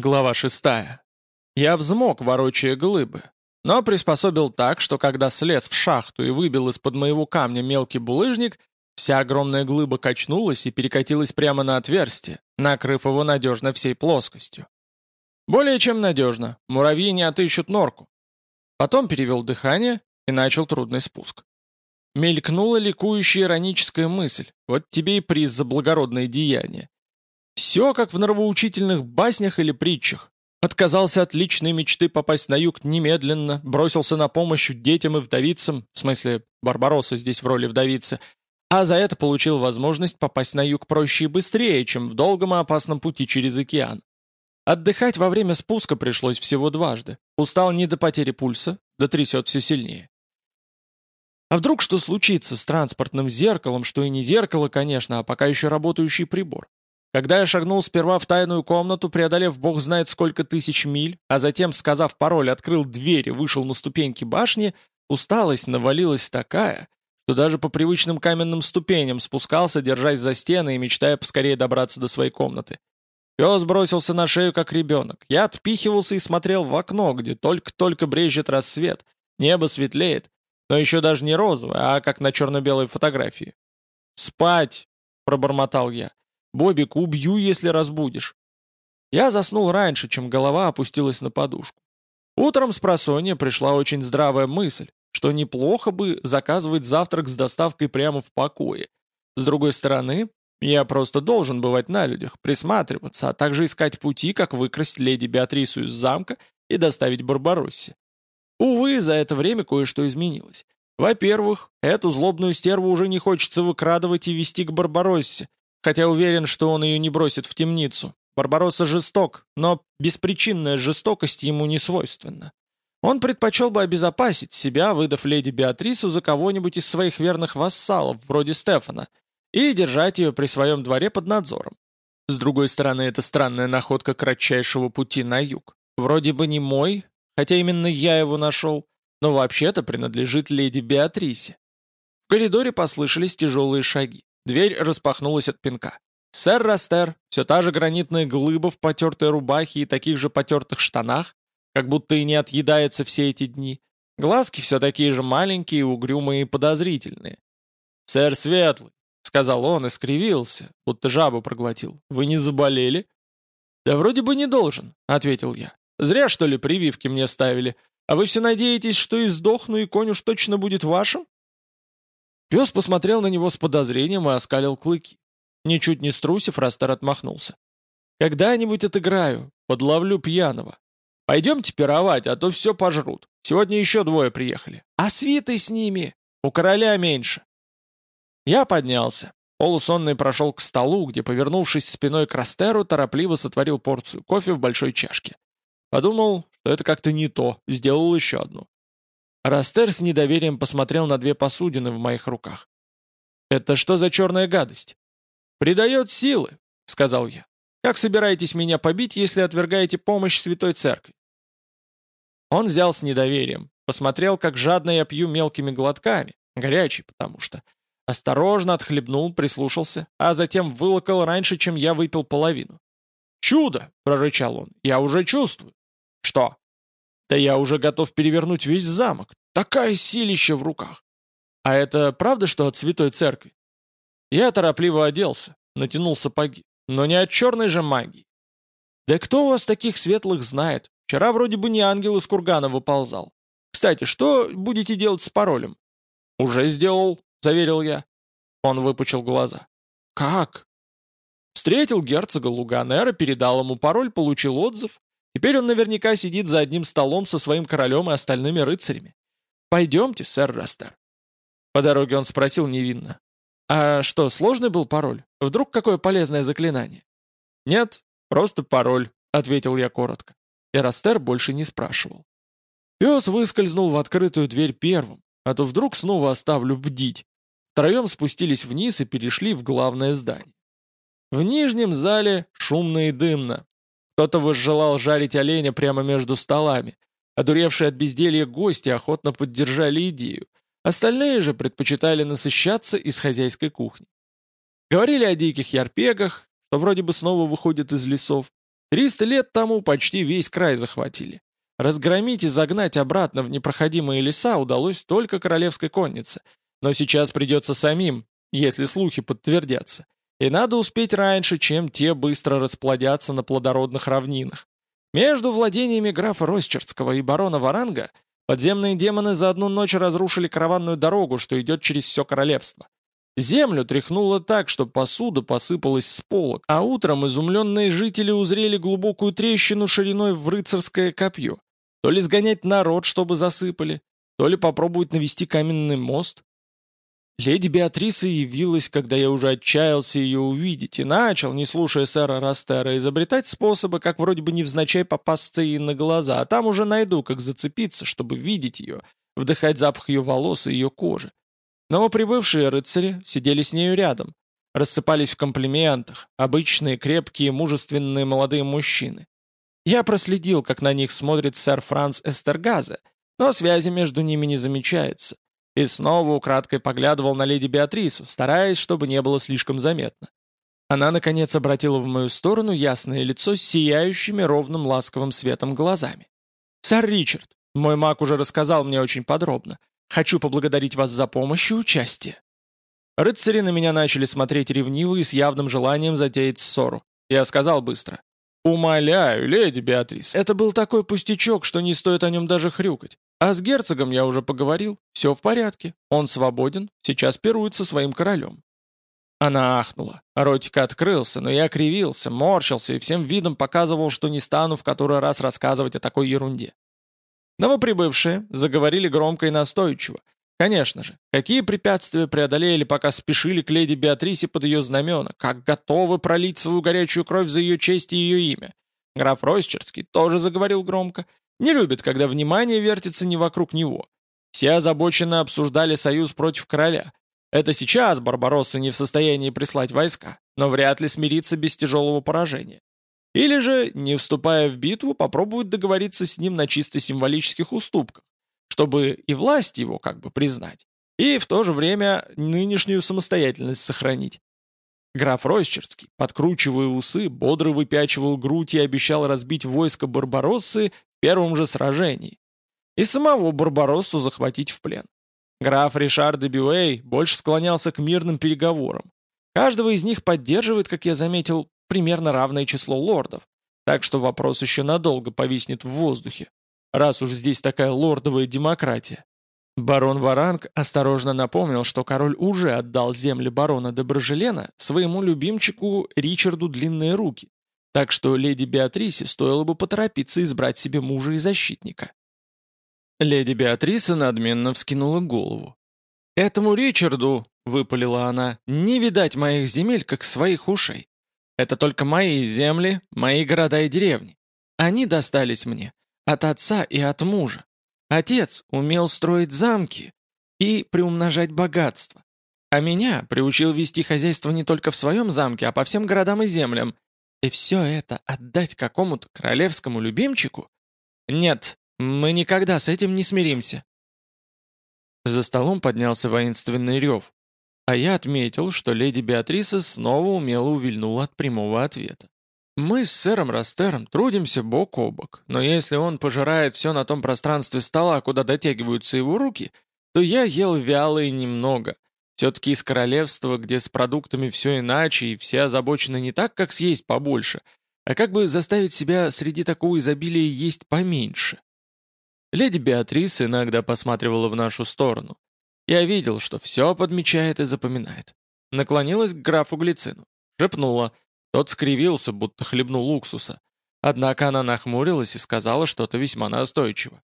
Глава шестая. Я взмок, ворочая глыбы, но приспособил так, что когда слез в шахту и выбил из-под моего камня мелкий булыжник, вся огромная глыба качнулась и перекатилась прямо на отверстие, накрыв его надежно всей плоскостью. Более чем надежно, муравьи не отыщут норку. Потом перевел дыхание и начал трудный спуск. Мелькнула ликующая ироническая мысль, вот тебе и приз за благородное деяние. Все как в нравоучительных баснях или притчах. Отказался от личной мечты попасть на юг немедленно, бросился на помощь детям и вдовицам, в смысле, Барбаросса здесь в роли вдовицы, а за это получил возможность попасть на юг проще и быстрее, чем в долгом и опасном пути через океан. Отдыхать во время спуска пришлось всего дважды. Устал не до потери пульса, да трясет все сильнее. А вдруг что случится с транспортным зеркалом, что и не зеркало, конечно, а пока еще работающий прибор? Когда я шагнул сперва в тайную комнату, преодолев бог знает сколько тысяч миль, а затем, сказав пароль, открыл дверь и вышел на ступеньки башни, усталость навалилась такая, что даже по привычным каменным ступеням спускался, держась за стены и мечтая поскорее добраться до своей комнаты. Пес бросился на шею, как ребенок. Я отпихивался и смотрел в окно, где только-только брежет рассвет, небо светлеет, но еще даже не розовое, а как на черно-белой фотографии. «Спать!» — пробормотал я. Бобик, убью, если разбудишь. Я заснул раньше, чем голова опустилась на подушку. Утром с просонья пришла очень здравая мысль, что неплохо бы заказывать завтрак с доставкой прямо в покое. С другой стороны, я просто должен бывать на людях, присматриваться, а также искать пути, как выкрасть леди Беатрису из замка и доставить Барбароссе. Увы, за это время кое-что изменилось. Во-первых, эту злобную стерву уже не хочется выкрадывать и вести к Барбароссе, Хотя уверен, что он ее не бросит в темницу. Барбаросса жесток, но беспричинная жестокость ему не свойственна. Он предпочел бы обезопасить себя, выдав леди Беатрису за кого-нибудь из своих верных вассалов, вроде Стефана, и держать ее при своем дворе под надзором. С другой стороны, это странная находка кратчайшего пути на юг. Вроде бы не мой, хотя именно я его нашел, но вообще-то принадлежит леди Беатрисе. В коридоре послышались тяжелые шаги. Дверь распахнулась от пинка. Сэр Растер, все та же гранитная глыба в потертой рубахе и таких же потертых штанах, как будто и не отъедается все эти дни. Глазки все такие же маленькие, угрюмые и подозрительные. «Сэр Светлый», — сказал он и скривился, будто жабу проглотил. «Вы не заболели?» «Да вроде бы не должен», — ответил я. «Зря, что ли, прививки мне ставили. А вы все надеетесь, что и сдохну, и конь уж точно будет вашим?» Пес посмотрел на него с подозрением и оскалил клыки. Ничуть не струсив, Растер отмахнулся. «Когда-нибудь отыграю, подловлю пьяного. Пойдемте пировать, а то все пожрут. Сегодня еще двое приехали. А свиты с ними! У короля меньше!» Я поднялся. Полусонный прошел к столу, где, повернувшись спиной к Растеру, торопливо сотворил порцию кофе в большой чашке. Подумал, что это как-то не то, сделал еще одну. Растер с недоверием посмотрел на две посудины в моих руках. «Это что за черная гадость?» «Придает силы», — сказал я. «Как собираетесь меня побить, если отвергаете помощь Святой Церкви?» Он взял с недоверием, посмотрел, как жадно я пью мелкими глотками, горячий потому что, осторожно отхлебнул, прислушался, а затем вылокал раньше, чем я выпил половину. «Чудо!» — прорычал он. «Я уже чувствую». «Что?» Да я уже готов перевернуть весь замок. Такая силища в руках. А это правда, что от святой церкви? Я торопливо оделся, натянул сапоги. Но не от черной же магии. Да кто у вас таких светлых знает? Вчера вроде бы не ангел из кургана выползал. Кстати, что будете делать с паролем? Уже сделал, заверил я. Он выпучил глаза. Как? Встретил герцога Луганера, передал ему пароль, получил отзыв. Теперь он наверняка сидит за одним столом со своим королем и остальными рыцарями. Пойдемте, сэр Растер». По дороге он спросил невинно. «А что, сложный был пароль? Вдруг какое полезное заклинание?» «Нет, просто пароль», — ответил я коротко. И Растер больше не спрашивал. Пес выскользнул в открытую дверь первым, а то вдруг снова оставлю бдить. Втроем спустились вниз и перешли в главное здание. В нижнем зале шумно и дымно, кто-то возжелал жарить оленя прямо между столами. Одуревшие от безделья гости охотно поддержали идею. Остальные же предпочитали насыщаться из хозяйской кухни. Говорили о диких ярпегах, что вроде бы снова выходят из лесов. Триста лет тому почти весь край захватили. Разгромить и загнать обратно в непроходимые леса удалось только королевской коннице. Но сейчас придется самим, если слухи подтвердятся. И надо успеть раньше, чем те быстро расплодятся на плодородных равнинах. Между владениями графа Росчерского и барона Варанга подземные демоны за одну ночь разрушили караванную дорогу, что идет через все королевство. Землю тряхнуло так, что посуда посыпалась с полок, а утром изумленные жители узрели глубокую трещину шириной в рыцарское копье. То ли сгонять народ, чтобы засыпали, то ли попробовать навести каменный мост. Леди Беатриса явилась, когда я уже отчаялся ее увидеть, и начал, не слушая сэра Растера, изобретать способы, как вроде бы невзначай попасться ей на глаза, а там уже найду, как зацепиться, чтобы видеть ее, вдыхать запах ее волос и ее кожи. Новоприбывшие рыцари сидели с нею рядом, рассыпались в комплиментах, обычные, крепкие, мужественные молодые мужчины. Я проследил, как на них смотрит сэр Франц Эстергазе, но связи между ними не замечается, и снова украдкой поглядывал на леди Беатрису, стараясь, чтобы не было слишком заметно. Она, наконец, обратила в мою сторону ясное лицо с сияющими ровным ласковым светом глазами. «Сэр Ричард, мой маг уже рассказал мне очень подробно. Хочу поблагодарить вас за помощь и участие». Рыцари на меня начали смотреть ревниво и с явным желанием затеять ссору. Я сказал быстро. «Умоляю, леди Беатрис, это был такой пустячок, что не стоит о нем даже хрюкать. А с герцогом я уже поговорил. Все в порядке. Он свободен, сейчас пирует со своим королем». Она ахнула. Ротик открылся, но я кривился, морщился и всем видом показывал, что не стану в который раз рассказывать о такой ерунде. Новоприбывшие заговорили громко и настойчиво. Конечно же, какие препятствия преодолели, пока спешили к леди Беатрисе под ее знамена, как готовы пролить свою горячую кровь за ее честь и ее имя. Граф Ройсчерский тоже заговорил громко. Не любит, когда внимание вертится не вокруг него. Все озабоченно обсуждали союз против короля. Это сейчас Барбаросса не в состоянии прислать войска, но вряд ли смириться без тяжелого поражения. Или же, не вступая в битву, попробуют договориться с ним на чисто символических уступках, чтобы и власть его как бы признать, и в то же время нынешнюю самостоятельность сохранить. Граф Ройсчерский, подкручивая усы, бодро выпячивал грудь и обещал разбить войско Барбароссы первом же сражении. И самого Барбароссу захватить в плен. Граф Ришар де Бюэй больше склонялся к мирным переговорам. Каждого из них поддерживает, как я заметил, примерно равное число лордов, так что вопрос еще надолго повиснет в воздухе, раз уж здесь такая лордовая демократия. Барон Варанг осторожно напомнил, что король уже отдал земли барона Доброжелена своему любимчику Ричарду Длинные Руки, так что леди Беатрисе стоило бы поторопиться избрать себе мужа и защитника. Леди Беатриса надменно вскинула голову. «Этому Ричарду», — выпалила она, — «не видать моих земель, как своих ушей. Это только мои земли, мои города и деревни. Они достались мне от отца и от мужа. Отец умел строить замки и приумножать богатство. А меня приучил вести хозяйство не только в своем замке, а по всем городам и землям. И все это отдать какому-то королевскому любимчику? Нет, мы никогда с этим не смиримся. За столом поднялся воинственный рев а я отметил, что леди Беатриса снова умело увильнула от прямого ответа. Мы с сэром Растером трудимся бок о бок, но если он пожирает все на том пространстве стола, куда дотягиваются его руки, то я ел вяло и немного. Все-таки из королевства, где с продуктами все иначе и все озабочены не так, как съесть побольше, а как бы заставить себя среди такого изобилия есть поменьше. Леди Беатриса иногда посматривала в нашу сторону. Я видел, что все подмечает и запоминает. Наклонилась к графу Глицину. Шепнула. Тот скривился, будто хлебнул уксуса. Однако она нахмурилась и сказала что-то весьма настойчиво.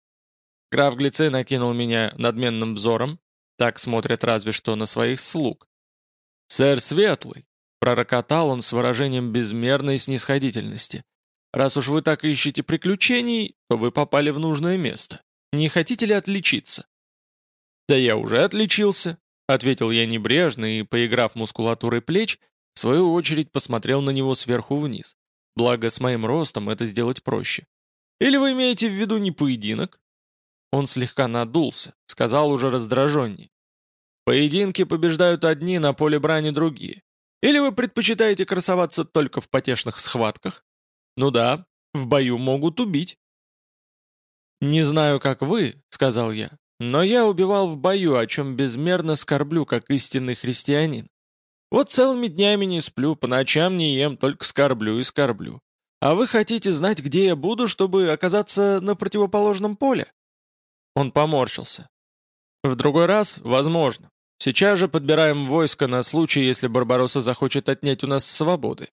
Граф Глицин окинул меня надменным взором. Так смотрят разве что на своих слуг. «Сэр Светлый!» — пророкотал он с выражением безмерной снисходительности. «Раз уж вы так ищете приключений, то вы попали в нужное место. Не хотите ли отличиться?» «Да я уже отличился», — ответил я небрежно и, поиграв мускулатурой плеч, в свою очередь посмотрел на него сверху вниз. Благо, с моим ростом это сделать проще. «Или вы имеете в виду не поединок?» Он слегка надулся, сказал уже раздраженней. «Поединки побеждают одни, на поле брани другие. Или вы предпочитаете красоваться только в потешных схватках?» Ну да, в бою могут убить. «Не знаю, как вы», — сказал я, «но я убивал в бою, о чем безмерно скорблю, как истинный христианин. Вот целыми днями не сплю, по ночам не ем, только скорблю и скорблю. А вы хотите знать, где я буду, чтобы оказаться на противоположном поле?» Он поморщился. «В другой раз, возможно. Сейчас же подбираем войско на случай, если Барбаросса захочет отнять у нас свободы.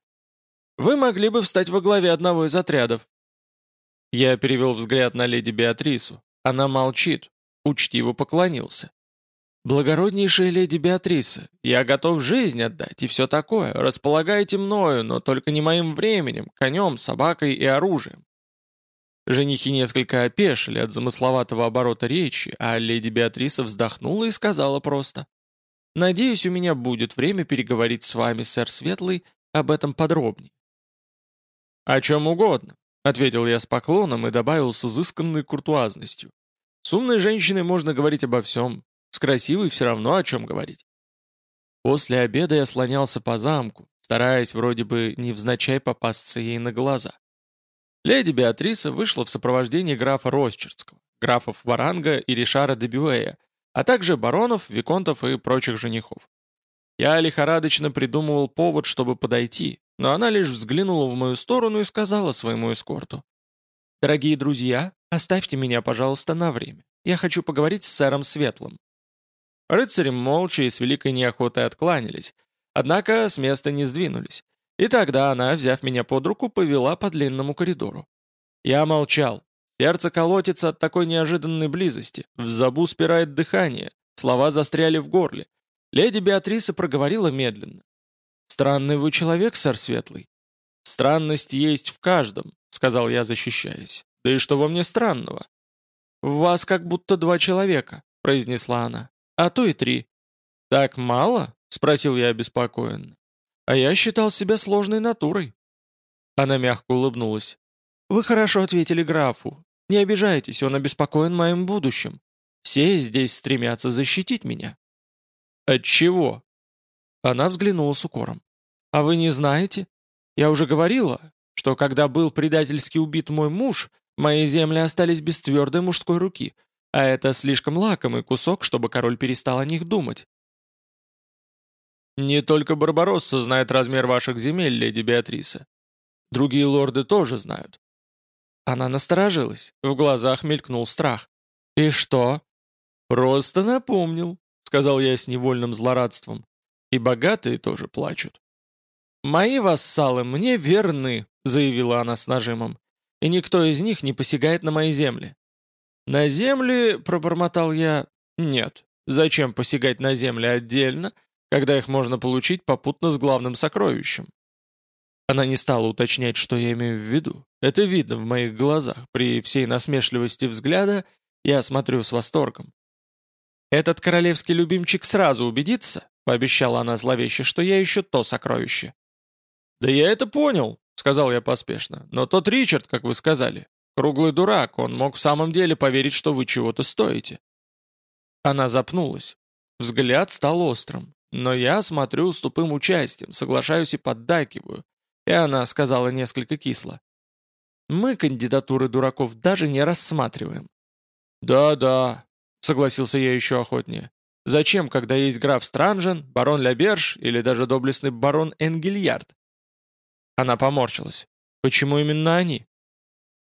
Вы могли бы встать во главе одного из отрядов». Я перевел взгляд на леди Беатрису. Она молчит, учтиво поклонился. «Благороднейшая леди Беатриса, я готов жизнь отдать и все такое. Располагайте мною, но только не моим временем, конем, собакой и оружием». Женихи несколько опешили от замысловатого оборота речи, а леди Беатриса вздохнула и сказала просто. «Надеюсь, у меня будет время переговорить с вами, сэр Светлый, об этом подробнее». «О чем угодно», — ответил я с поклоном и добавил с изысканной куртуазностью. «С умной женщиной можно говорить обо всем, с красивой все равно о чем говорить. После обеда я слонялся по замку, стараясь вроде бы невзначай попасться ей на глаза. Леди Беатриса вышла в сопровождении графа Росчерского, графов Варанга и Ришара де Бюэя, а также баронов, виконтов и прочих женихов. Я лихорадочно придумывал повод, чтобы подойти, но она лишь взглянула в мою сторону и сказала своему эскорту. «Дорогие друзья, оставьте меня, пожалуйста, на время. Я хочу поговорить с сэром Светлым». Рыцари молча и с великой неохотой откланялись, однако с места не сдвинулись. И тогда она, взяв меня под руку, повела по длинному коридору. Я молчал. Сердце колотится от такой неожиданной близости. В забу спирает дыхание. Слова застряли в горле. Леди Беатриса проговорила медленно. «Странный вы человек, сэр Светлый». «Странность есть в каждом», — сказал я, защищаясь. «Да и что во мне странного?» «В вас как будто два человека», — произнесла она а то и три». «Так мало?» — спросил я обеспокоенно. «А я считал себя сложной натурой». Она мягко улыбнулась. «Вы хорошо ответили графу. Не обижайтесь, он обеспокоен моим будущим. Все здесь стремятся защитить меня». «От чего?» Она взглянула с укором. «А вы не знаете? Я уже говорила, что когда был предательски убит мой муж, мои земли остались без твердой мужской руки, а это слишком лакомый кусок, чтобы король перестал о них думать. «Не только Барбаросса знает размер ваших земель, леди Беатриса. Другие лорды тоже знают». Она насторожилась, в глазах мелькнул страх. «И что?» «Просто напомнил», — сказал я с невольным злорадством. «И богатые тоже плачут». «Мои вассалы мне верны», — заявила она с нажимом. «И никто из них не посягает на мои земли. «На земли», — пробормотал я, — «нет. Зачем посягать на земли отдельно, когда их можно получить попутно с главным сокровищем?» Она не стала уточнять, что я имею в виду. Это видно в моих глазах. При всей насмешливости взгляда я смотрю с восторгом. «Этот королевский любимчик сразу убедится», — пообещала она зловеще, «что я еще то сокровище». «Да я это понял», — сказал я поспешно. «Но тот Ричард, как вы сказали, Круглый дурак, он мог в самом деле поверить, что вы чего-то стоите». Она запнулась. Взгляд стал острым. Но я смотрю с тупым участием, соглашаюсь и поддакиваю. И она сказала несколько кисло. «Мы кандидатуры дураков даже не рассматриваем». «Да-да», — согласился я еще охотнее. «Зачем, когда есть граф Странжен, барон Ляберж или даже доблестный барон Энгельярд?» Она поморщилась. «Почему именно они?»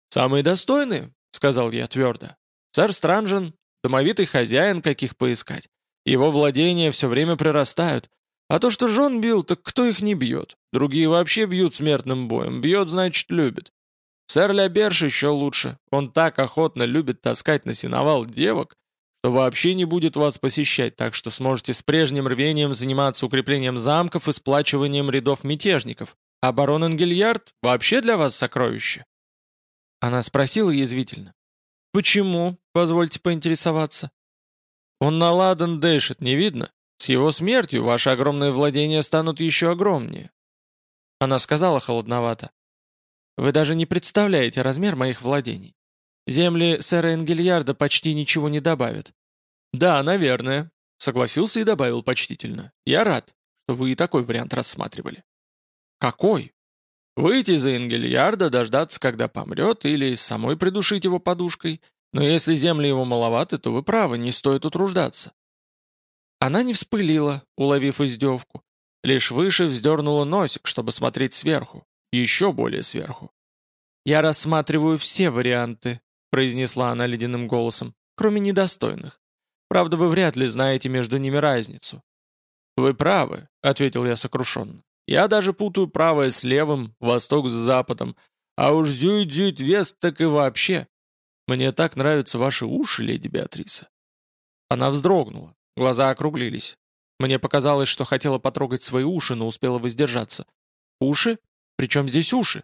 «Самые достойные», — сказал я твердо. «Сэр Странжен, домовитый хозяин, каких поискать. Его владения все время прирастают. А то, что жен бил, так кто их не бьет? Другие вообще бьют смертным боем. Бьет, значит, любит. Сэр Ляберш еще лучше. Он так охотно любит таскать на сеновал девок, что вообще не будет вас посещать, так что сможете с прежним рвением заниматься укреплением замков и сплачиванием рядов мятежников. А барон Энгельярд вообще для вас сокровище. Она спросила язвительно. «Почему, позвольте поинтересоваться?» «Он на ладан дышит, не видно? С его смертью ваши огромные владения станут еще огромнее». Она сказала холодновато. «Вы даже не представляете размер моих владений. Земли сэра Энгельярда почти ничего не добавят». «Да, наверное», — согласился и добавил почтительно. «Я рад, что вы и такой вариант рассматривали». «Какой?» Выйти за Ингельярда, дождаться, когда помрет, или самой придушить его подушкой. Но если земли его маловаты, то вы правы, не стоит утруждаться». Она не вспылила, уловив издевку. Лишь выше вздернула носик, чтобы смотреть сверху. Еще более сверху. «Я рассматриваю все варианты», — произнесла она ледяным голосом, «кроме недостойных. Правда, вы вряд ли знаете между ними разницу». «Вы правы», — ответил я сокрушенно. Я даже путаю правое с левым, восток с западом. А уж зюит-зюит-вест так и вообще. Мне так нравятся ваши уши, леди Беатриса». Она вздрогнула, глаза округлились. Мне показалось, что хотела потрогать свои уши, но успела воздержаться. «Уши? Причем здесь уши?»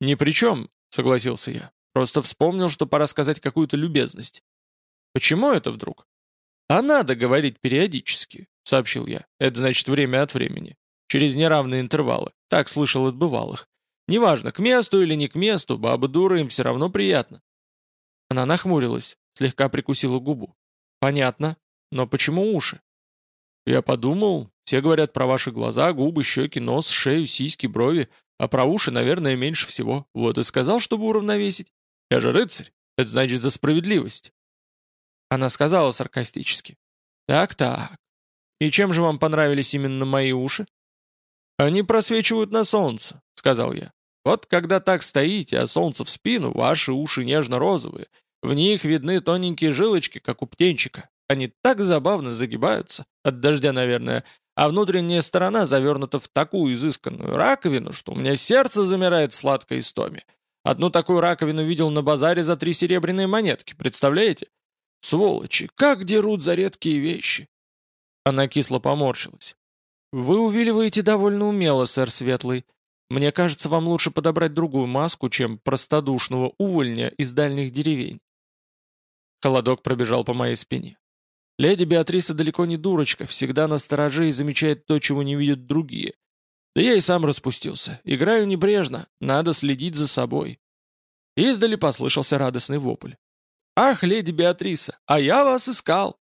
«Ни при чем», — согласился я. «Просто вспомнил, что пора сказать какую-то любезность». «Почему это вдруг?» «А надо говорить периодически», — сообщил я. «Это значит время от времени. Через неравные интервалы. Так слышал от бывалых. Неважно, к месту или не к месту, баба дура им все равно приятно. Она нахмурилась, слегка прикусила губу. Понятно. Но почему уши? Я подумал, все говорят про ваши глаза, губы, щеки, нос, шею, сиськи, брови, а про уши, наверное, меньше всего. Вот и сказал, чтобы уравновесить. Я же рыцарь. Это значит за справедливость. Она сказала саркастически. Так-так. И чем же вам понравились именно мои уши? «Они просвечивают на солнце», — сказал я. «Вот когда так стоите, а солнце в спину, ваши уши нежно-розовые. В них видны тоненькие жилочки, как у птенчика. Они так забавно загибаются, от дождя, наверное, а внутренняя сторона завернута в такую изысканную раковину, что у меня сердце замирает в сладкой истоме. Одну такую раковину видел на базаре за три серебряные монетки, представляете? Сволочи, как дерут за редкие вещи!» Она кисло поморщилась. «Вы увиливаете довольно умело, сэр Светлый. Мне кажется, вам лучше подобрать другую маску, чем простодушного увольня из дальних деревень». Холодок пробежал по моей спине. Леди Беатриса далеко не дурочка, всегда на стороже и замечает то, чего не видят другие. Да я и сам распустился. Играю небрежно, надо следить за собой. Издали послышался радостный вопль. «Ах, леди Беатриса, а я вас искал!»